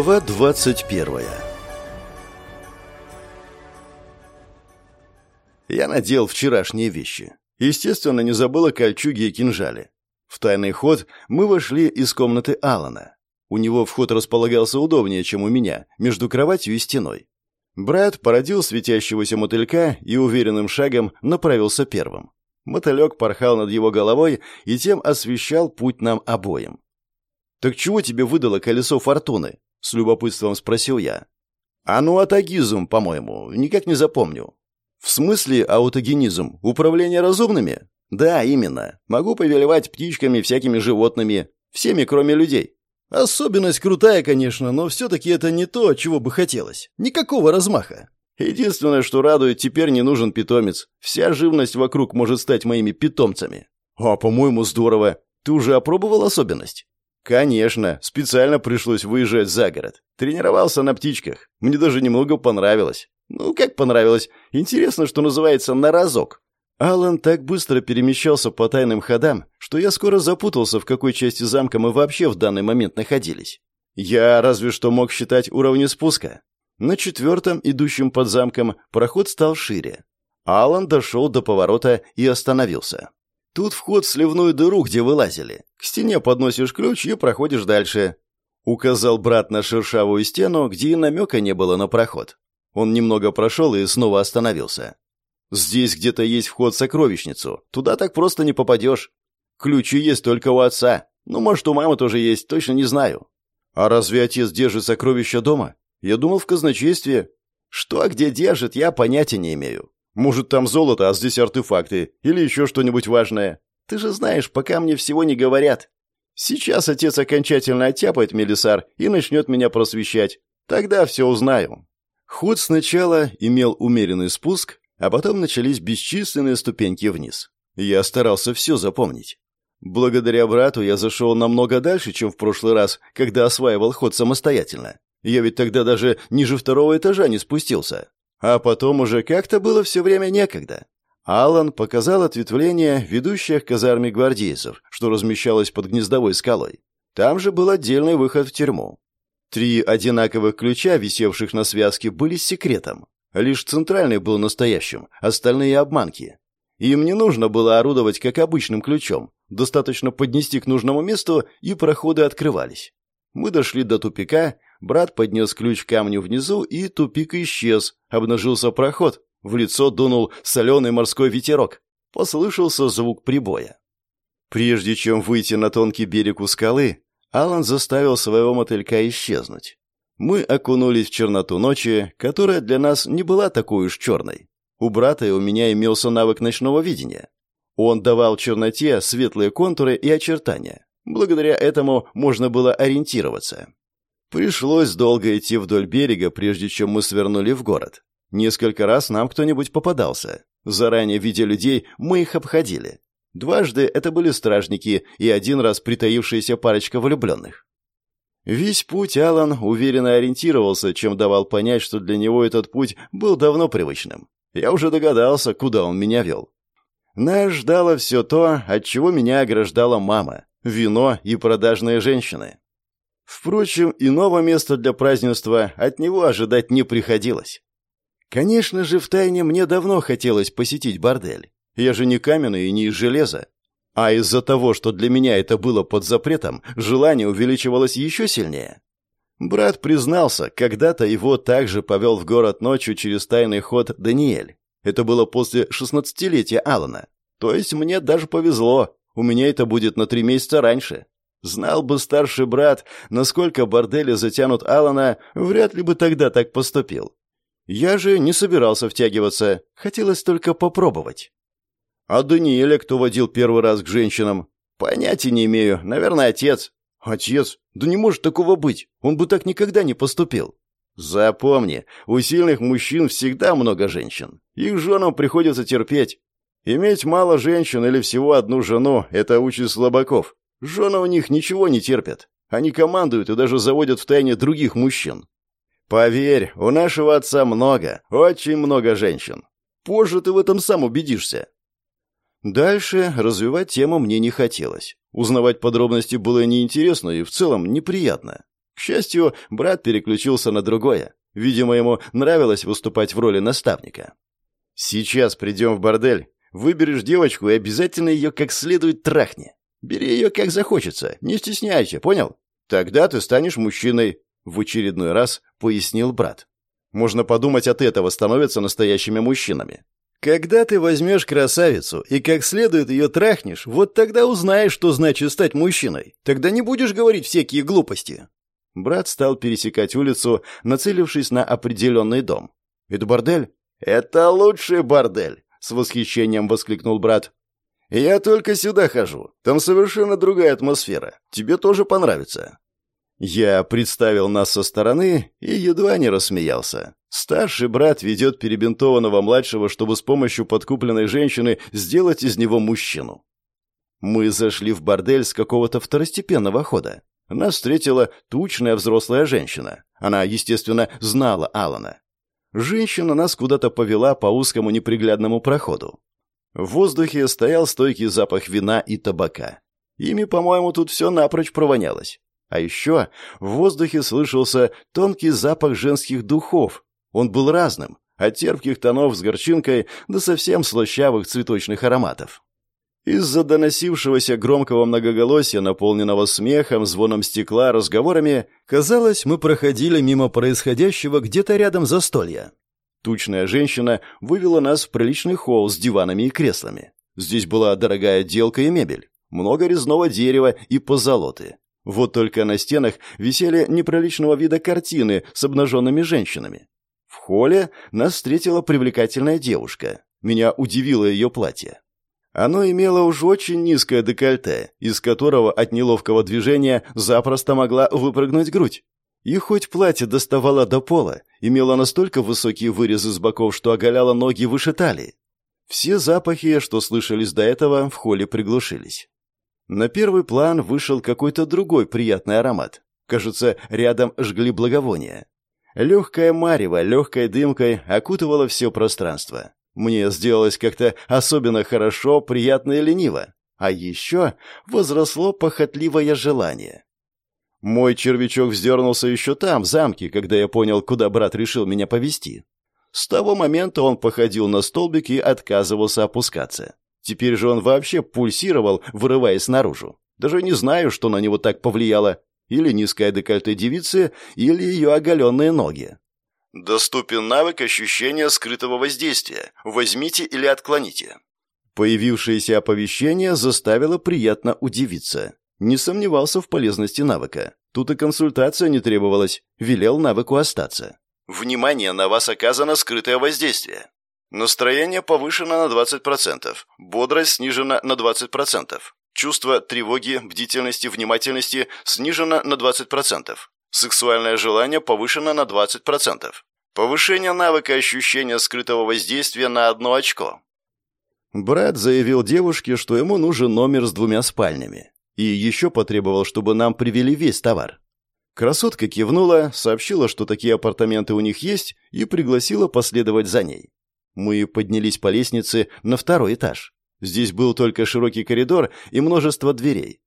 Глава 21 Я надел вчерашние вещи. Естественно, не забыл о кольчуге и кинжале. В тайный ход мы вошли из комнаты Алана. У него вход располагался удобнее, чем у меня, между кроватью и стеной. Брат породил светящегося мотылька и уверенным шагом направился первым. Мотылек порхал над его головой и тем освещал путь нам обоим. «Так чего тебе выдало колесо фортуны?» — с любопытством спросил я. «А ну, атагизм, по-моему, никак не запомню». «В смысле аутогенизм? Управление разумными?» «Да, именно. Могу повелевать птичками, всякими животными. Всеми, кроме людей. Особенность крутая, конечно, но все-таки это не то, чего бы хотелось. Никакого размаха. Единственное, что радует, теперь не нужен питомец. Вся живность вокруг может стать моими питомцами. А, по-моему, здорово. Ты уже опробовал особенность? Конечно, специально пришлось выезжать за город. Тренировался на птичках. Мне даже немного понравилось. Ну, как понравилось? Интересно, что называется, на разок. Алан так быстро перемещался по тайным ходам, что я скоро запутался, в какой части замка мы вообще в данный момент находились. Я разве что мог считать уровни спуска. На четвертом, идущем под замком, проход стал шире. Алан дошел до поворота и остановился. Тут вход в сливную дыру, где вылазили. К стене подносишь ключ и проходишь дальше. Указал брат на шершавую стену, где и намека не было на проход. Он немного прошел и снова остановился. Здесь где-то есть вход в сокровищницу. Туда так просто не попадешь. Ключи есть только у отца. Ну, может, у мамы тоже есть, точно не знаю. А разве отец держит сокровища дома? Я думал, в казначействе. Что где держит, я понятия не имею. Может, там золото, а здесь артефакты. Или еще что-нибудь важное. Ты же знаешь, пока мне всего не говорят. Сейчас отец окончательно оттяпает Мелисар и начнет меня просвещать. Тогда все узнаю. Ход сначала имел умеренный спуск, а потом начались бесчисленные ступеньки вниз. Я старался все запомнить. Благодаря брату я зашел намного дальше, чем в прошлый раз, когда осваивал ход самостоятельно. Я ведь тогда даже ниже второго этажа не спустился. А потом уже как-то было все время некогда. Алан показал ответвление, ведущее к казарме гвардейцев, что размещалось под гнездовой скалой. Там же был отдельный выход в тюрьму. Три одинаковых ключа, висевших на связке, были секретом. Лишь центральный был настоящим, остальные обманки. Им не нужно было орудовать как обычным ключом. Достаточно поднести к нужному месту, и проходы открывались. Мы дошли до тупика, брат поднес ключ к камню внизу, и тупик исчез. Обнажился проход. В лицо дунул соленый морской ветерок. Послышался звук прибоя. Прежде чем выйти на тонкий берег у скалы, Алан заставил своего мотылька исчезнуть. Мы окунулись в черноту ночи, которая для нас не была такой уж черной. У брата и у меня имелся навык ночного видения. Он давал черноте светлые контуры и очертания. Благодаря этому можно было ориентироваться. Пришлось долго идти вдоль берега, прежде чем мы свернули в город. Несколько раз нам кто-нибудь попадался. Заранее видя людей, мы их обходили. Дважды это были стражники и один раз притаившаяся парочка влюбленных. Весь путь Алан уверенно ориентировался, чем давал понять, что для него этот путь был давно привычным. Я уже догадался, куда он меня вел. Нас ждало все то, от чего меня ограждала мама — вино и продажные женщины. Впрочем, иного места для празднества от него ожидать не приходилось. Конечно же, втайне мне давно хотелось посетить бордель. Я же не каменный и не из железа. А из-за того, что для меня это было под запретом, желание увеличивалось еще сильнее. Брат признался, когда-то его также повел в город ночью через тайный ход Даниэль. Это было после шестнадцатилетия Алана. То есть мне даже повезло, у меня это будет на три месяца раньше. Знал бы старший брат, насколько бордели затянут Алана, вряд ли бы тогда так поступил. Я же не собирался втягиваться, хотелось только попробовать. А Даниэля кто водил первый раз к женщинам? Понятия не имею. Наверное, отец. Отец? Да не может такого быть. Он бы так никогда не поступил. Запомни, у сильных мужчин всегда много женщин. Их женам приходится терпеть. Иметь мало женщин или всего одну жену – это участь слабаков. Жены у них ничего не терпят. Они командуют и даже заводят в тайне других мужчин. Поверь, у нашего отца много, очень много женщин. Позже ты в этом сам убедишься. Дальше развивать тему мне не хотелось. Узнавать подробности было неинтересно и в целом неприятно. К счастью, брат переключился на другое. Видимо, ему нравилось выступать в роли наставника. «Сейчас придем в бордель, выберешь девочку и обязательно ее как следует трахни. Бери ее как захочется, не стесняйся, понял? Тогда ты станешь мужчиной», — в очередной раз пояснил брат. «Можно подумать, от этого становятся настоящими мужчинами. Когда ты возьмешь красавицу и как следует ее трахнешь, вот тогда узнаешь, что значит стать мужчиной. Тогда не будешь говорить всякие глупости. Брат стал пересекать улицу, нацелившись на определенный дом. «Это бордель?» «Это лучший бордель!» — с восхищением воскликнул брат. «Я только сюда хожу. Там совершенно другая атмосфера. Тебе тоже понравится». Я представил нас со стороны и едва не рассмеялся. Старший брат ведет перебинтованного младшего, чтобы с помощью подкупленной женщины сделать из него мужчину. Мы зашли в бордель с какого-то второстепенного хода. Нас встретила тучная взрослая женщина. Она, естественно, знала Алана. Женщина нас куда-то повела по узкому неприглядному проходу. В воздухе стоял стойкий запах вина и табака. Ими, по-моему, тут все напрочь провонялось. А еще в воздухе слышался тонкий запах женских духов. Он был разным, от терпких тонов с горчинкой до совсем слащавых цветочных ароматов. Из-за доносившегося громкого многоголосия, наполненного смехом, звоном стекла, разговорами, казалось, мы проходили мимо происходящего где-то рядом застолья. Тучная женщина вывела нас в приличный холл с диванами и креслами. Здесь была дорогая отделка и мебель, много резного дерева и позолоты. Вот только на стенах висели неприличного вида картины с обнаженными женщинами. В холле нас встретила привлекательная девушка. Меня удивило ее платье. Оно имело уж очень низкое декольте, из которого от неловкого движения запросто могла выпрыгнуть грудь. И хоть платье доставало до пола, имело настолько высокие вырезы с боков, что оголяло ноги выше талии. Все запахи, что слышались до этого, в холле приглушились. На первый план вышел какой-то другой приятный аромат. Кажется, рядом жгли благовония. Легкая марево, легкой дымкой окутывало все пространство. Мне сделалось как-то особенно хорошо, приятно и лениво. А еще возросло похотливое желание. Мой червячок вздернулся еще там, в замке, когда я понял, куда брат решил меня повести. С того момента он походил на столбик и отказывался опускаться. Теперь же он вообще пульсировал, вырываясь наружу. Даже не знаю, что на него так повлияло. Или низкая декольте девицы, или ее оголенные ноги. Доступен навык ощущения скрытого воздействия. Возьмите или отклоните. Появившееся оповещение заставило приятно удивиться. Не сомневался в полезности навыка. Тут и консультация не требовалась. Велел навыку остаться. Внимание, на вас оказано скрытое воздействие. Настроение повышено на 20%. Бодрость снижена на 20%. Чувство тревоги, бдительности, внимательности снижено на 20%. Сексуальное желание повышено на 20%. Повышение навыка ощущения скрытого воздействия на одно очко. Брат заявил девушке, что ему нужен номер с двумя спальнями. И еще потребовал, чтобы нам привели весь товар. Красотка кивнула, сообщила, что такие апартаменты у них есть, и пригласила последовать за ней. Мы поднялись по лестнице на второй этаж. Здесь был только широкий коридор и множество дверей.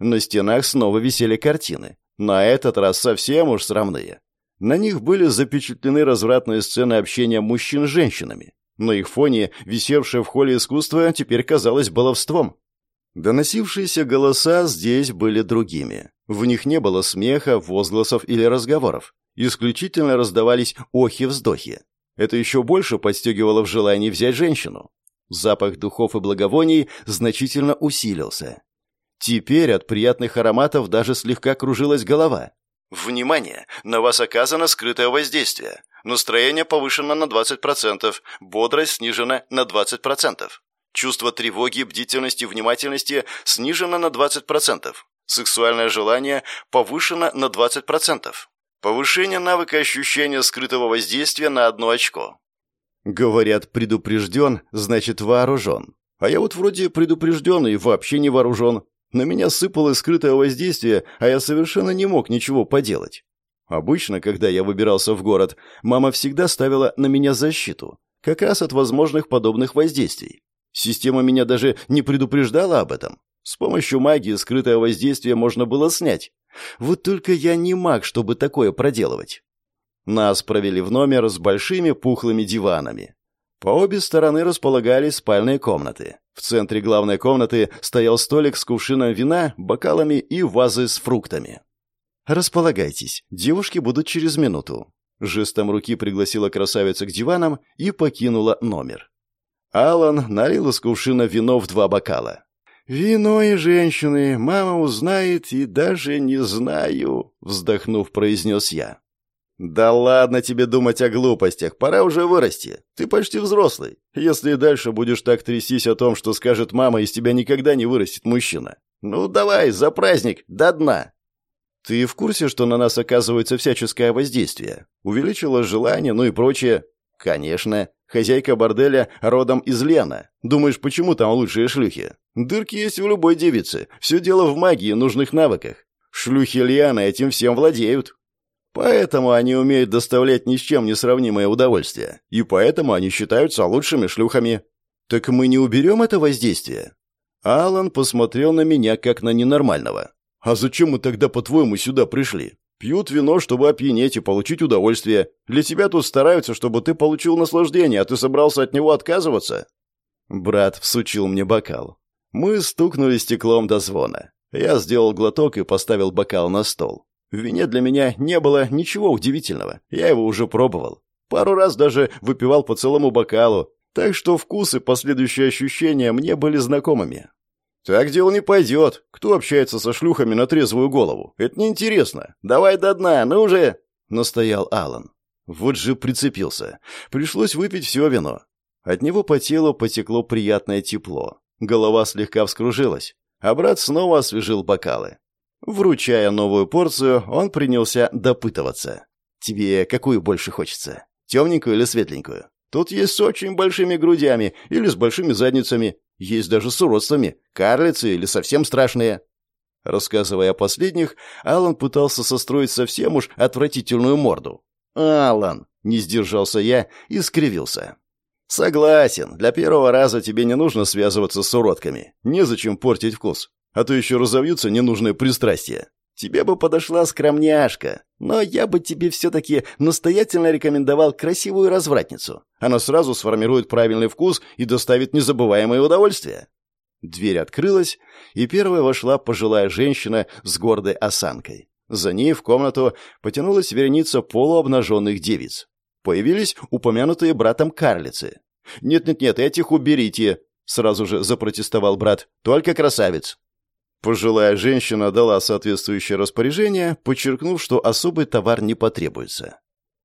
На стенах снова висели картины. На этот раз совсем уж срамные. На них были запечатлены развратные сцены общения мужчин с женщинами. На их фоне висевшее в холле искусство теперь казалось баловством. Доносившиеся голоса здесь были другими. В них не было смеха, возгласов или разговоров. Исключительно раздавались охи-вздохи. Это еще больше подстегивало в желании взять женщину. Запах духов и благовоний значительно усилился. Теперь от приятных ароматов даже слегка кружилась голова. Внимание! На вас оказано скрытое воздействие. Настроение повышено на 20%, бодрость снижена на 20%. Чувство тревоги, бдительности, внимательности снижено на 20%. Сексуальное желание повышено на 20%. Повышение навыка ощущения скрытого воздействия на одно очко. Говорят, предупрежден, значит вооружен. А я вот вроде предупрежден и вообще не вооружен. На меня сыпало скрытое воздействие, а я совершенно не мог ничего поделать. Обычно, когда я выбирался в город, мама всегда ставила на меня защиту, как раз от возможных подобных воздействий. Система меня даже не предупреждала об этом. С помощью магии скрытое воздействие можно было снять, Вот только я не маг, чтобы такое проделывать. Нас провели в номер с большими пухлыми диванами. По обе стороны располагались спальные комнаты. В центре главной комнаты стоял столик с кувшином вина, бокалами и вазой с фруктами. «Располагайтесь, девушки будут через минуту». Жестом руки пригласила красавица к диванам и покинула номер. Алан налил из кувшина вино в два бокала. «Вино и женщины, мама узнает и даже не знаю», — вздохнув, произнес я. «Да ладно тебе думать о глупостях, пора уже вырасти. Ты почти взрослый. Если и дальше будешь так трястись о том, что скажет мама, из тебя никогда не вырастет мужчина. Ну давай, за праздник, до дна!» «Ты в курсе, что на нас оказывается всяческое воздействие? Увеличило желание, ну и прочее?» «Конечно. Хозяйка борделя родом из Лена. Думаешь, почему там лучшие шлюхи? Дырки есть в любой девице. Все дело в магии и нужных навыках. Шлюхи Лиана этим всем владеют. Поэтому они умеют доставлять ни с чем не сравнимое удовольствие. И поэтому они считаются лучшими шлюхами. Так мы не уберем это воздействие?» Алан посмотрел на меня, как на ненормального. «А зачем мы тогда, по-твоему, сюда пришли? Пьют вино, чтобы опьянеть и получить удовольствие. Для тебя тут стараются, чтобы ты получил наслаждение, а ты собрался от него отказываться?» Брат всучил мне бокал. Мы стукнули стеклом до звона. Я сделал глоток и поставил бокал на стол. В вине для меня не было ничего удивительного. Я его уже пробовал. Пару раз даже выпивал по целому бокалу, так что вкус и последующие ощущения мне были знакомыми. «Так дело не пойдет. Кто общается со шлюхами на трезвую голову? Это неинтересно. Давай до дна, ну уже!» — настоял Алан. Вот же прицепился. Пришлось выпить все вино. От него по телу потекло приятное тепло. Голова слегка вскружилась, а брат снова освежил бокалы. Вручая новую порцию, он принялся допытываться. «Тебе какую больше хочется? Темненькую или светленькую? Тут есть с очень большими грудями или с большими задницами. Есть даже с уродствами, карлицы или совсем страшные». Рассказывая о последних, Алан пытался состроить совсем уж отвратительную морду. «Алан!» — не сдержался я и скривился. «Согласен, для первого раза тебе не нужно связываться с уродками. Незачем портить вкус а то еще разовьются ненужные пристрастия. Тебе бы подошла скромняшка, но я бы тебе все-таки настоятельно рекомендовал красивую развратницу. Она сразу сформирует правильный вкус и доставит незабываемое удовольствие». Дверь открылась, и первая вошла пожилая женщина с гордой осанкой. За ней в комнату потянулась вереница полуобнаженных девиц. Появились упомянутые братом карлицы. «Нет-нет-нет, этих уберите!» — сразу же запротестовал брат. «Только красавец!» Пожилая женщина дала соответствующее распоряжение, подчеркнув, что особый товар не потребуется.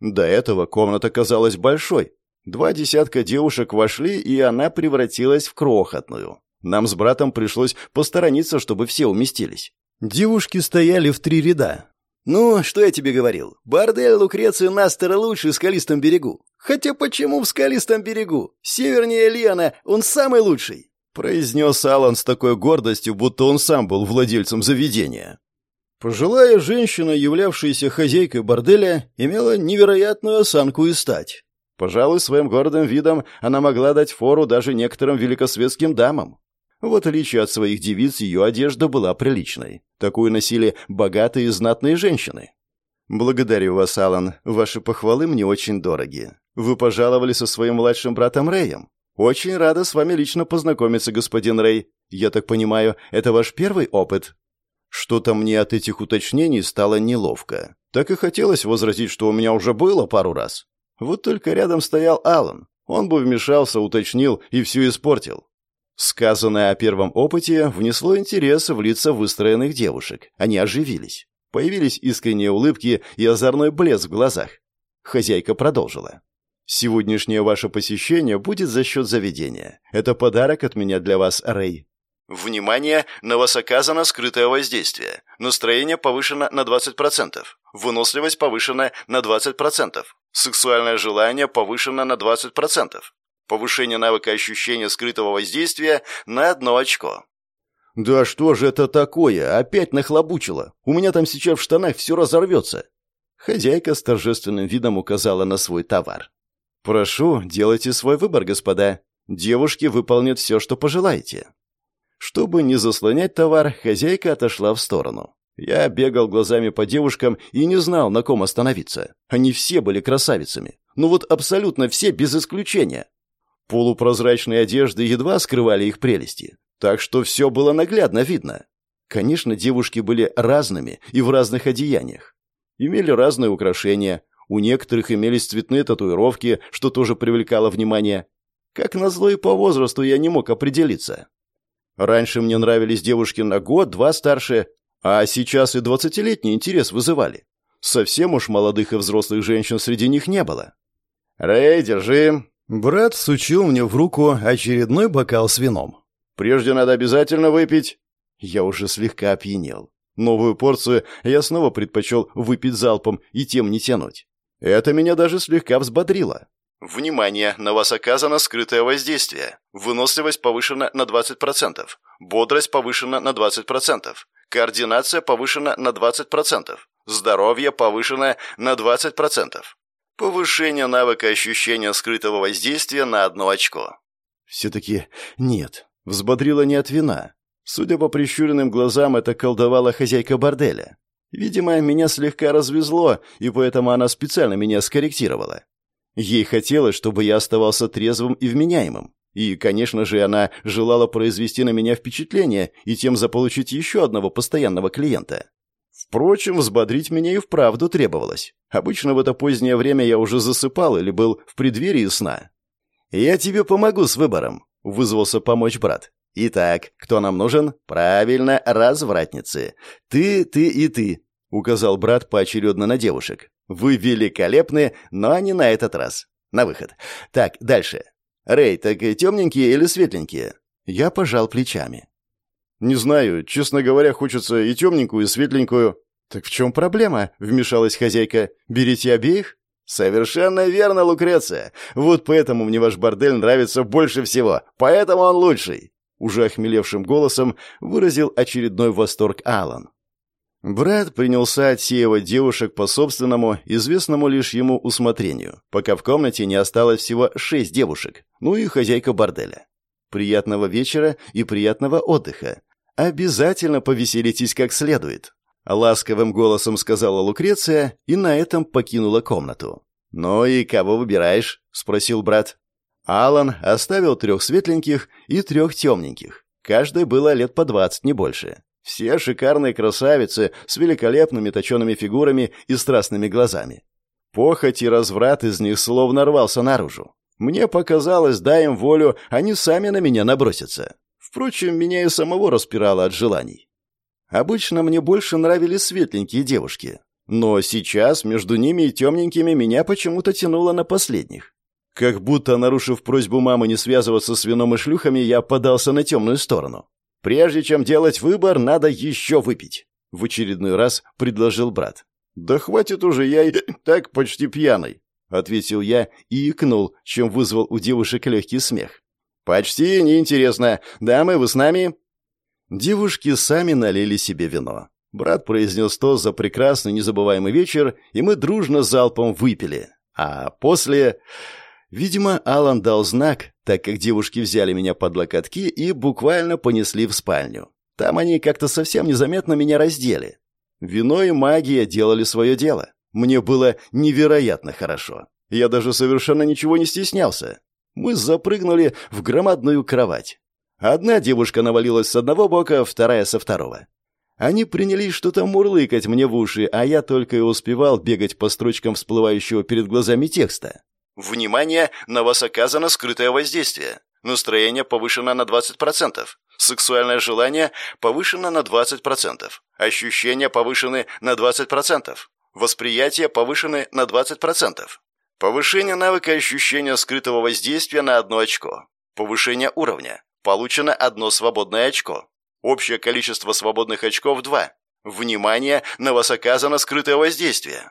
До этого комната казалась большой. Два десятка девушек вошли, и она превратилась в крохотную. Нам с братом пришлось посторониться, чтобы все уместились. Девушки стояли в три ряда. «Ну, что я тебе говорил? Бордель Лукреции Настера лучший в скалистом берегу. Хотя почему в скалистом берегу? Севернее Лиана он самый лучший произнес Алан с такой гордостью, будто он сам был владельцем заведения. Пожилая женщина, являвшаяся хозяйкой борделя, имела невероятную осанку и стать. Пожалуй, своим гордым видом она могла дать фору даже некоторым великосветским дамам. В отличие от своих девиц, ее одежда была приличной. Такую носили богатые и знатные женщины. «Благодарю вас, Алан. Ваши похвалы мне очень дороги. Вы пожаловали со своим младшим братом Рэем. «Очень рада с вами лично познакомиться, господин Рэй. Я так понимаю, это ваш первый опыт?» Что-то мне от этих уточнений стало неловко. Так и хотелось возразить, что у меня уже было пару раз. Вот только рядом стоял Алан. Он бы вмешался, уточнил и все испортил. Сказанное о первом опыте внесло интерес в лица выстроенных девушек. Они оживились. Появились искренние улыбки и озорной блеск в глазах. Хозяйка продолжила. Сегодняшнее ваше посещение будет за счет заведения. Это подарок от меня для вас, Рэй. Внимание! На вас оказано скрытое воздействие. Настроение повышено на 20%. Выносливость повышена на 20%. Сексуальное желание повышено на 20%. Повышение навыка ощущения скрытого воздействия на одно очко. «Да что же это такое? Опять нахлобучило. У меня там сейчас в штанах все разорвется». Хозяйка с торжественным видом указала на свой товар. «Прошу, делайте свой выбор, господа. Девушки выполнят все, что пожелаете». Чтобы не заслонять товар, хозяйка отошла в сторону. Я бегал глазами по девушкам и не знал, на ком остановиться. Они все были красавицами. Ну вот абсолютно все, без исключения. Полупрозрачные одежды едва скрывали их прелести. Так что все было наглядно видно. Конечно, девушки были разными и в разных одеяниях. Имели разные украшения. У некоторых имелись цветные татуировки, что тоже привлекало внимание. Как назло и по возрасту я не мог определиться. Раньше мне нравились девушки на год-два старше, а сейчас и двадцатилетний интерес вызывали. Совсем уж молодых и взрослых женщин среди них не было. «Рэй, держи!» Брат сучил мне в руку очередной бокал с вином. «Прежде надо обязательно выпить». Я уже слегка опьянел. Новую порцию я снова предпочел выпить залпом и тем не тянуть. Это меня даже слегка взбодрило. Внимание! На вас оказано скрытое воздействие. Выносливость повышена на 20%. Бодрость повышена на 20%. Координация повышена на 20%. Здоровье повышено на 20%. Повышение навыка ощущения скрытого воздействия на одно очко. Все-таки нет. Взбодрила не от вина. Судя по прищуренным глазам, это колдовала хозяйка борделя. Видимо, меня слегка развезло, и поэтому она специально меня скорректировала. Ей хотелось, чтобы я оставался трезвым и вменяемым. И, конечно же, она желала произвести на меня впечатление и тем заполучить еще одного постоянного клиента. Впрочем, взбодрить меня и вправду требовалось. Обычно в это позднее время я уже засыпал или был в преддверии сна. «Я тебе помогу с выбором», — вызвался помочь брат. «Итак, кто нам нужен? Правильно, развратницы. Ты, ты и ты», — указал брат поочередно на девушек. «Вы великолепны, но не на этот раз. На выход. Так, дальше. «Рэй, так темненькие или светленькие?» Я пожал плечами. «Не знаю. Честно говоря, хочется и темненькую, и светленькую». «Так в чем проблема?» — вмешалась хозяйка. «Берите обеих?» «Совершенно верно, Лукреция. Вот поэтому мне ваш бордель нравится больше всего. Поэтому он лучший!» Уже охмелевшим голосом выразил очередной восторг Алан. Брат принялся отсеивать девушек по собственному, известному лишь ему усмотрению, пока в комнате не осталось всего шесть девушек, ну и хозяйка борделя. Приятного вечера и приятного отдыха. Обязательно повеселитесь как следует. Ласковым голосом сказала Лукреция и на этом покинула комнату. «Ну и кого выбираешь?» — спросил брат. Алан оставил трех светленьких и трех темненьких. Каждой было лет по двадцать, не больше. Все шикарные красавицы с великолепными точеными фигурами и страстными глазами. Похоть и разврат из них словно рвался наружу. Мне показалось, дай им волю, они сами на меня набросятся. Впрочем, меня и самого распирало от желаний. Обычно мне больше нравились светленькие девушки. Но сейчас между ними и темненькими меня почему-то тянуло на последних. Как будто, нарушив просьбу мамы не связываться с вином и шлюхами, я подался на темную сторону. Прежде чем делать выбор, надо еще выпить. В очередной раз предложил брат. «Да хватит уже, я и так почти пьяный», — ответил я и икнул, чем вызвал у девушек легкий смех. «Почти неинтересно. Дамы, вы с нами?» Девушки сами налили себе вино. Брат произнес то за прекрасный незабываемый вечер, и мы дружно залпом выпили. А после... Видимо, Алан дал знак, так как девушки взяли меня под локотки и буквально понесли в спальню. Там они как-то совсем незаметно меня раздели. Вино и магия делали свое дело. Мне было невероятно хорошо. Я даже совершенно ничего не стеснялся. Мы запрыгнули в громадную кровать. Одна девушка навалилась с одного бока, вторая со второго. Они принялись что-то мурлыкать мне в уши, а я только и успевал бегать по строчкам всплывающего перед глазами текста. Внимание, на вас оказано скрытое воздействие. Настроение повышено на 20%. Сексуальное желание повышено на 20%. Ощущения повышены на 20%. Восприятие повышены на 20%. Повышение навыка ощущения скрытого воздействия на одно очко. Повышение уровня. Получено одно свободное очко. Общее количество свободных очков – 2. Внимание, на вас оказано скрытое воздействие.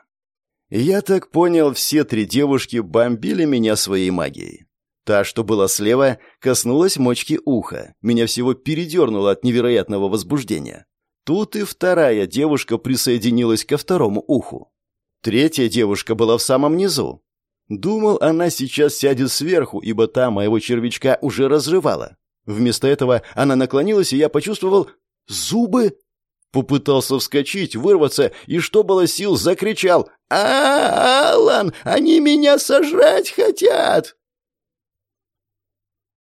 Я так понял, все три девушки бомбили меня своей магией. Та, что была слева, коснулась мочки уха. Меня всего передернуло от невероятного возбуждения. Тут и вторая девушка присоединилась ко второму уху. Третья девушка была в самом низу. Думал, она сейчас сядет сверху, ибо та моего червячка уже разрывала. Вместо этого она наклонилась, и я почувствовал зубы. Попытался вскочить, вырваться, и что было сил, закричал «А, Алан, они меня сожрать хотят!»